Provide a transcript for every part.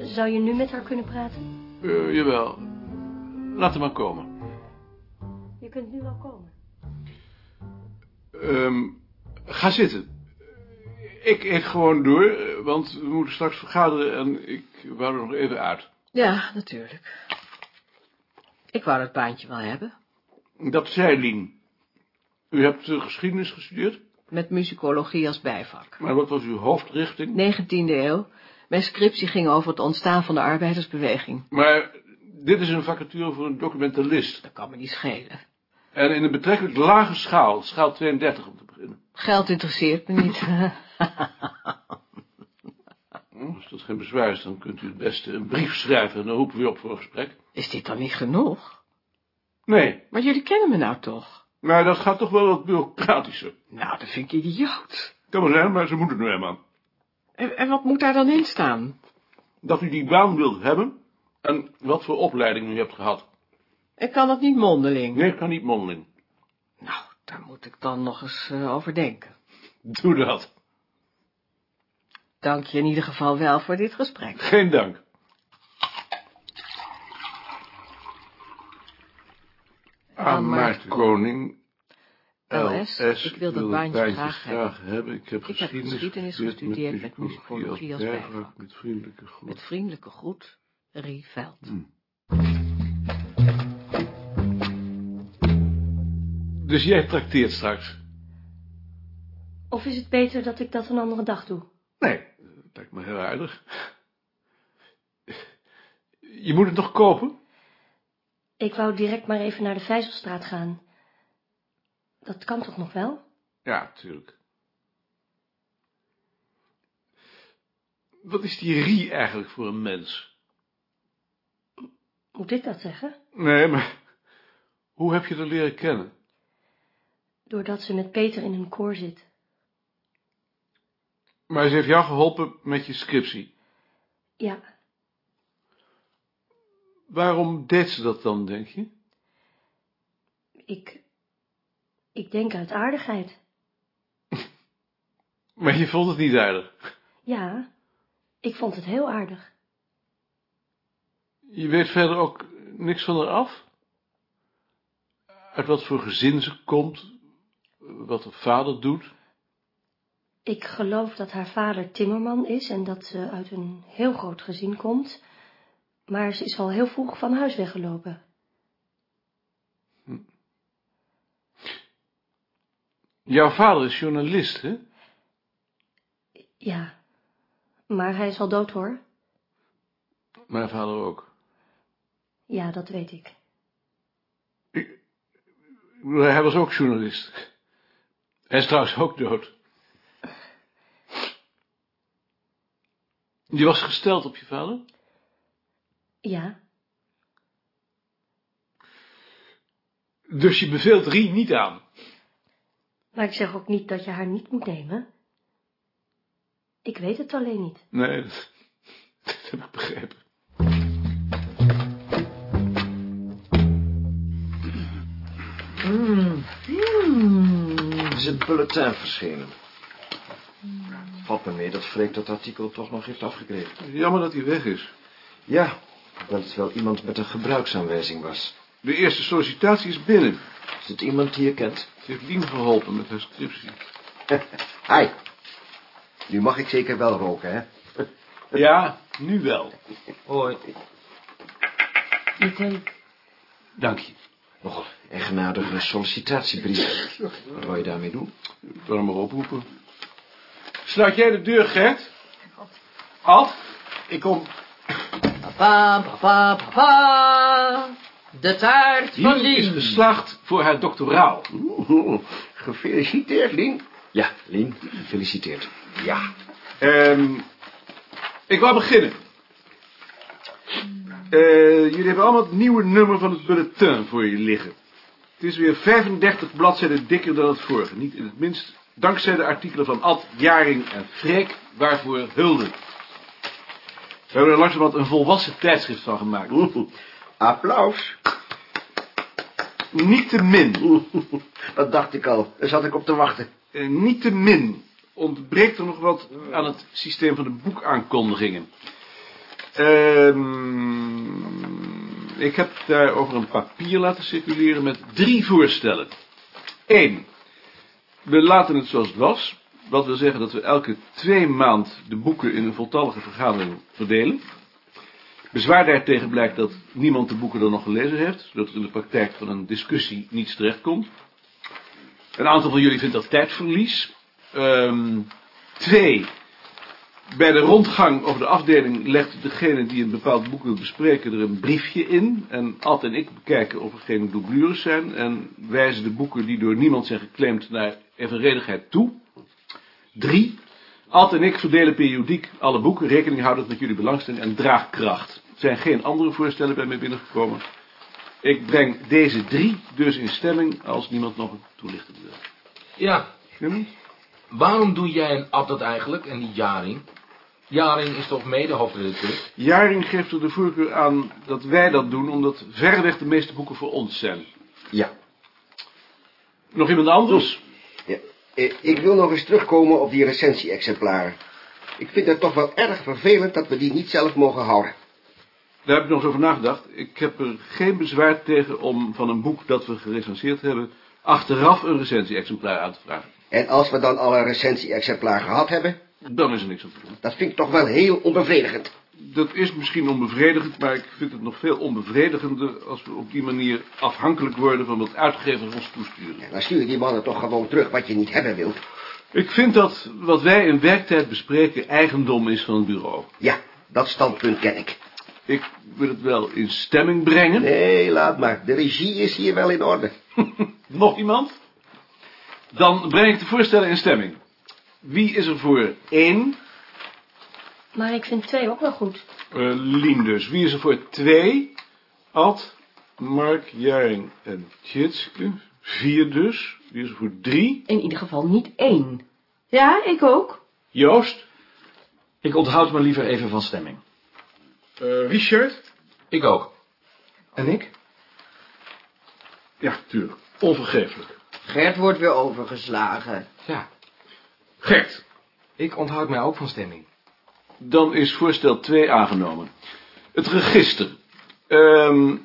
Zou je nu met haar kunnen praten? Eh, jawel. Laat hem maar komen. Je kunt nu wel komen. Ehm, ga zitten. Ik eet gewoon door, want we moeten straks vergaderen en ik wou er nog even uit. Ja, natuurlijk. Ik wou dat baantje wel hebben. Dat zei Lien. U hebt eh, geschiedenis gestudeerd, Met muzikologie als bijvak. maar wat was uw hoofdrichting? 19e eeuw. Mijn scriptie ging over het ontstaan van de arbeidersbeweging. Maar dit is een vacature voor een documentalist. Dat kan me niet schelen. En in een betrekkelijk lage schaal, schaal 32 om te beginnen. Geld interesseert me niet. Als dat geen bezwaar is, dan kunt u het beste een brief schrijven en dan roepen we op voor een gesprek. Is dit dan niet genoeg? Nee, Maar jullie kennen me nou toch? maar dat gaat toch wel wat bureaucratischer. Nou, dat vind ik idioot. Kan wel zijn, maar ze moeten nu helemaal. En, en wat moet daar dan in staan? Dat u die baan wilt hebben en wat voor opleiding u hebt gehad. Ik kan dat niet mondeling. Nee, kan niet mondeling. Nou, daar moet ik dan nog eens eh, over denken. Doe dat. Dank je in ieder geval wel voor dit gesprek. Geen dank. Aan Maarten Koning. LS, ik wil dat baantje graag hebben. hebben. Ik heb heb geschiedenis, geschiedenis gestudeerd met musicologie als bijvak. Met vriendelijke groet. Met vriendelijke groet, Rie Veld. Dus jij trakteert straks? Of is het beter dat ik dat een andere dag doe? Nee, dat lijkt me heel aardig. Je moet het nog kopen? Ik wou direct maar even naar de Vijzelstraat gaan. Dat kan toch nog wel? Ja, tuurlijk. Wat is die Rie eigenlijk voor een mens? Moet ik dat zeggen? Nee, maar hoe heb je haar leren kennen? Doordat ze met Peter in een koor zit. Maar ze heeft jou geholpen met je scriptie. Ja, Waarom deed ze dat dan, denk je? ik... Ik denk uit aardigheid. Maar je vond het niet aardig. Ja, ik vond het heel aardig. Je weet verder ook niks van haar af? Uit wat voor gezin ze komt? Wat haar vader doet? Ik geloof dat haar vader timmerman is en dat ze uit een heel groot gezin komt. Maar ze is al heel vroeg van huis weggelopen. Jouw vader is journalist, hè? Ja, maar hij is al dood hoor. Mijn vader ook. Ja, dat weet ik. Hij was ook journalist. Hij is trouwens ook dood. Je was gesteld op je vader? Ja, Dus je beveelt Rie niet aan? Maar ik zeg ook niet dat je haar niet moet nemen. Ik weet het alleen niet. Nee, dat, dat heb ik begrepen. Er is een bulletin verschenen. Valt me mee dat Freek dat artikel toch nog heeft afgekregen. Jammer dat hij weg is. Ja, dat het wel iemand met een gebruiksaanwijzing was. De eerste sollicitatie is binnen. Is het iemand die je kent? Lien geholpen met haar scriptie. Hi. Nu mag ik zeker wel roken, hè? Ja, nu wel. Hoi. Meteen. Dank je. Nogal eigenaardige sollicitatiebrief. Wat wil je daarmee doen? Ik wil hem maar oproepen. Sluit jij de deur, Gert? Ad? Ik kom. Papa, papa, papa. De taart van Hier is Lien. geslaagd voor haar doctoraal. Oeh, gefeliciteerd, Lien. Ja, Lien, gefeliciteerd. Ja. Ehm, ik wou beginnen. Eh, jullie hebben allemaal het nieuwe nummer van het bulletin voor je liggen. Het is weer 35 bladzijden dikker dan het vorige. Niet in het minst dankzij de artikelen van Ad, Jaring en Freek, waarvoor hulde. We hebben er langzamerhand een volwassen tijdschrift van gemaakt. Applaus. Niettemin, Dat dacht ik al. Daar zat ik op te wachten. eh, niettemin ontbreekt er nog wat aan het systeem van de boekaankondigingen. Ehm, ik heb daar over een papier laten circuleren met drie voorstellen. Eén, we laten het zoals het was. Wat wil zeggen dat we elke twee maand de boeken in een voltallige vergadering verdelen. Bezwaar daartegen blijkt dat niemand de boeken dan nog gelezen heeft, zodat er in de praktijk van een discussie niets terechtkomt. Een aantal van jullie vindt dat tijdverlies. Ehm, twee, bij de rondgang over de afdeling legt degene die een bepaald boek wil bespreken er een briefje in. En Ad en ik bekijken of er geen doublures zijn en wijzen de boeken die door niemand zijn geclaimd naar evenredigheid toe. Drie, Ad en ik verdelen periodiek alle boeken, rekening houdend met jullie belangstelling en draagkracht. Er zijn geen andere voorstellen bij mij binnengekomen. Ik breng deze drie dus in stemming als niemand nog een toelichting wil. Ja, Jimmy? waarom doe jij en Ad dat eigenlijk en niet Jaring? Jaring is toch mede hoofdredacteur? Jaring geeft er de voorkeur aan dat wij dat doen, omdat verreweg de meeste boeken voor ons zijn. Ja. Nog iemand anders? Eh, Ik wil nog eens terugkomen op die recensie-exemplaren. Ik vind het toch wel erg vervelend dat we die niet zelf mogen houden. Daar heb ik nog eens over nagedacht. Ik heb er geen bezwaar tegen om van een boek dat we gerecenseerd hebben... achteraf een recensie-exemplaar aan te vragen. En als we dan al een recensie-exemplaar gehad hebben, Dan is er niks aan te doen. dat vind ik toch wel heel onbevredigend. Dat is misschien onbevredigend, maar ik vind het nog veel onbevredigender... als we op die manier afhankelijk worden van wat uitgevers ons toesturen. Dan stuur je die mannen toch gewoon terug wat je niet hebben wilt. Ik vind dat wat wij in werktijd bespreken eigendom is van het bureau. Ja, dat standpunt ken ik. Ik wil het wel in stemming brengen. Nee, laat maar. De regie is hier wel in orde. Nog iemand? Dan breng ik de voorstellen in stemming. Wie is er voor één? Maar ik vind twee ook wel goed. Eh Lien dus. Wie is er voor twee? Ad, Mark, Jaring en Tjitske. Vier dus. Wie is er voor drie? In ieder geval niet één. Ja, ik ook. Joost. Ik onthoud me liever even van stemming. Eh, Richard. Ik ook. En ik? Ja, tuurlijk. Onvergeeflijk. Gert wordt weer overgeslagen. Ja, Gert. ik onthoud mij ook van stemming. Dan is voorstel 2 aangenomen. Het register. Ehm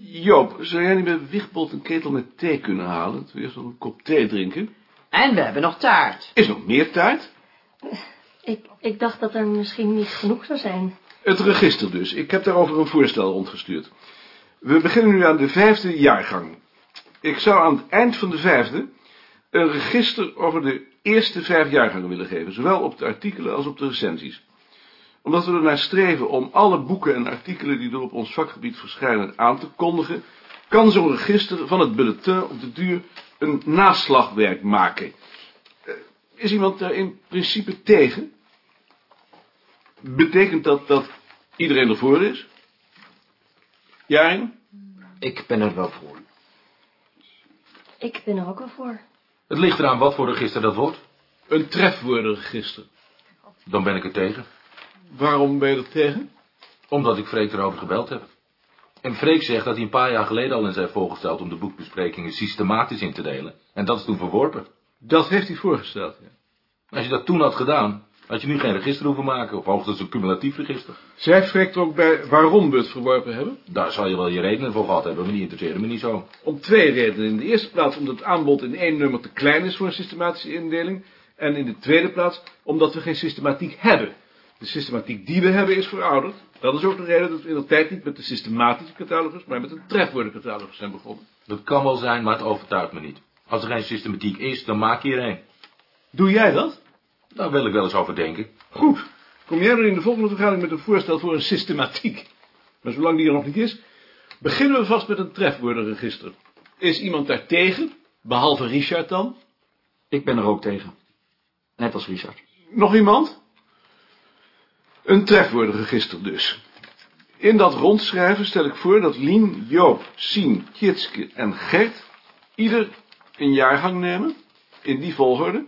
Joop, zou jij niet bij Wigbold een ketel met thee kunnen halen? Dat we eerst nog een kop thee drinken. En we hebben nog taart. Is nog meer taart? Ik, ik dacht dat er misschien niet genoeg zou zijn. Het register dus. Ik heb daarover een voorstel rondgestuurd. We beginnen nu aan de vijfde jaargang. Ik zou aan het eind van de vijfde een register over de eerste vijf jaargangen willen geven. Zowel op de artikelen als op de recensies. Omdat we ernaar streven om alle boeken en artikelen die er op ons vakgebied verschijnen aan te kondigen, kan zo'n register van het bulletin op de duur een naslagwerk maken. Eh, Is iemand daar in principe tegen? Betekent dat dat iedereen ervoor is? Jaring? Ik ben er wel voor. Ik ben er ook wel voor. Het ligt eraan wat voor register dat wordt. Een trefwoordenregister. Dan ben ik er tegen. Waarom ben je er tegen? Omdat ik Freek erover gebeld heb. En Freek zegt dat hij een paar jaar geleden al eens heeft voorgesteld om de boekbesprekingen systematisch in te delen. En dat is toen verworpen. Dat heeft hij voorgesteld, ja. Als je dat toen had gedaan, had je nu geen register hoeven maken, of hoogstens een cumulatief register. Zij vreekt er ook bij waarom we het verworpen hebben. Daar zal je wel je redenen voor gehad hebben, maar die interesseerde me niet zo. Om twee redenen. In de eerste plaats omdat het aanbod in één nummer te klein is voor een systematische indeling. En in de tweede plaats omdat we geen systematiek hebben. De systematiek die we hebben is verouderd. Dat is ook de reden dat we in de tijd niet met de systematische catalogus, maar met een trefwoordencatalogus zijn begonnen. Dat kan wel zijn, maar het overtuigt me niet. Als er geen systematiek is, dan maak je er een. Doe jij dat? Daar wil ik wel eens over denken. Goed. Kom jij dan in de volgende vergadering met een voorstel voor een systematiek? Maar zolang die er nog niet is, beginnen we vast met een trefwoordenregister. Is iemand daar tegen? Behalve Richard dan? Ik ben er ook tegen. Net als Richard. Nog iemand? Een trefwoordenregister dus. In dat rondschrijven stel ik voor dat Lien, Joop, Sien, Tjitske en Gert ieder een jaargang nemen, in die volgorde.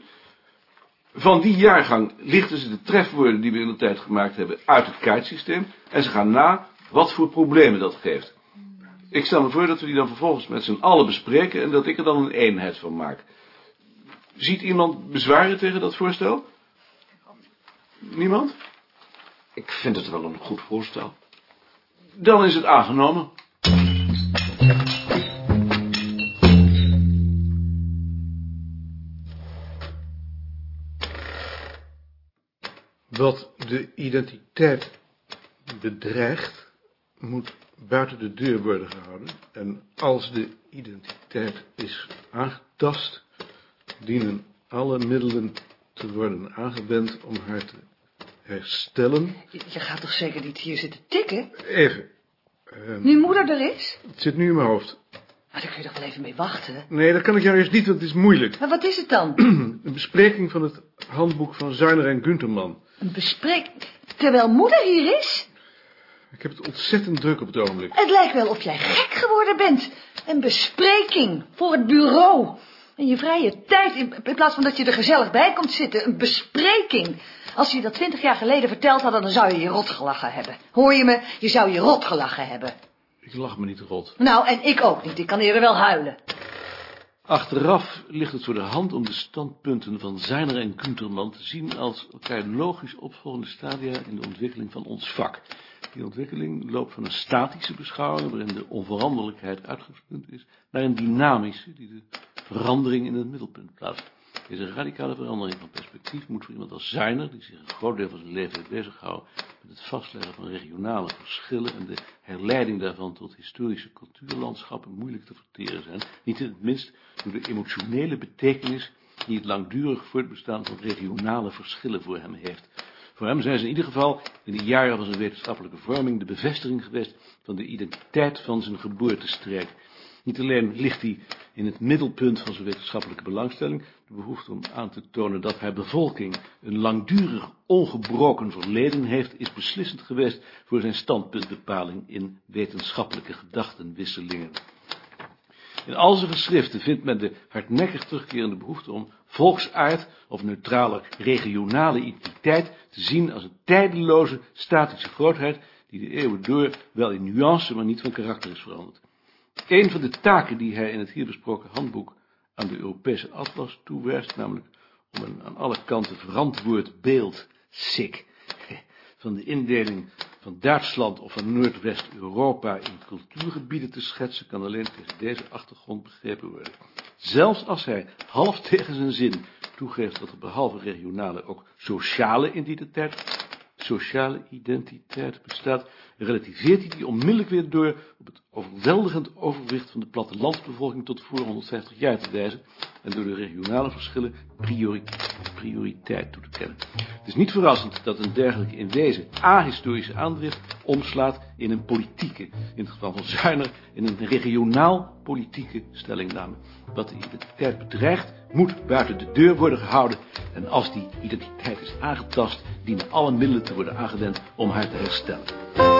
Van die jaargang lichten ze de trefwoorden die we in de tijd gemaakt hebben uit het kaartsysteem en ze gaan na wat voor problemen dat geeft. Ik stel me voor dat we die dan vervolgens met z'n allen bespreken en dat ik er dan een eenheid van maak. Ziet iemand bezwaren tegen dat voorstel? Niemand? Ik vind het wel een goed voorstel. Dan is het aangenomen. Wat de identiteit bedreigt, moet buiten de deur worden gehouden. En als de identiteit is aangetast, dienen alle middelen te worden aangewend om haar te herstellen. Je, gaat toch zeker niet hier zitten tikken? Even. ehm, Nu moeder er is? het zit nu in mijn hoofd. Maar daar kun je toch wel even mee wachten? Nee, dat kan ik jou eerst niet, want het is moeilijk. Maar wat is het dan? Een bespreking van het handboek van Zuiner en Gunterman. Een bespreek... Terwijl moeder hier is? Ik heb het ontzettend druk op het ogenblik. Het lijkt wel of jij gek geworden bent. Een bespreking voor het bureau. In je vrije tijd, in plaats van dat je er gezellig bij komt zitten. Een bespreking. Als je dat twintig jaar geleden verteld had, dan zou je je rot gelachen hebben. Hoor je me? Je zou je rot gelachen hebben. Ik lach me niet rot. Nou, en ik ook niet. Ik kan eerder wel huilen. Achteraf ligt het voor de hand om de standpunten van Zijner en Kunterman te zien als elkaar logisch opvolgende stadia in de ontwikkeling van ons vak. Die ontwikkeling loopt van een statische beschouwing, waarin de onveranderlijkheid uitgangspunt is, naar een dynamische, die de verandering in het middelpunt plaatst. Deze radicale verandering van perspectief moet voor iemand als Zijner, die zich een groot deel van zijn leven heeft bezighouden met het vastleggen van regionale verschillen en de herleiding daarvan tot historische cultuurlandschappen, moeilijk te verteren zijn, niet in het minst door de emotionele betekenis die het langdurig voortbestaan van regionale verschillen voor hem heeft. Voor hem zijn ze in ieder geval in de jaren van zijn wetenschappelijke vorming de bevestiging geweest van de identiteit van zijn geboortestreek. Niet alleen ligt hij in het middelpunt van zijn wetenschappelijke belangstelling, de behoefte om aan te tonen dat haar bevolking een langdurig ongebroken verleden heeft, is beslissend geweest voor zijn standpuntbepaling in wetenschappelijke gedachtenwisselingen. In al zijn geschriften vindt men de hardnekkig terugkerende behoefte om volksaard of neutrale regionale identiteit te zien als een tijdeloze statische grootheid die de eeuwen door wel in nuance, maar niet van karakter is veranderd. Een van de taken die hij in het hier besproken handboek aan de Europese atlas toewijst, namelijk om een aan alle kanten verantwoord beeld, sick, van de indeling van Duitsland of van Noordwest-Europa in cultuurgebieden te schetsen, kan alleen tegen deze achtergrond begrepen worden. Zelfs als hij half tegen zijn zin toegeeft dat er behalve regionale ook sociale identiteit, sociale identiteit bestaat, relativeert hij die onmiddellijk weer door op het overweldigend overwicht van de plattelandsbevolking tot voor 150 jaar te wijzen en door de regionale verschillen priori prioriteit toe te kennen. Het is niet verrassend dat een dergelijke in wezen ahistorische aandrift omslaat in een politieke, in het geval van Zuiner, in een regionaal politieke stellingname. Wat de identiteit bedreigt, moet buiten de deur worden gehouden en als die identiteit is aangetast, dienen alle middelen te worden aangewend om haar te herstellen.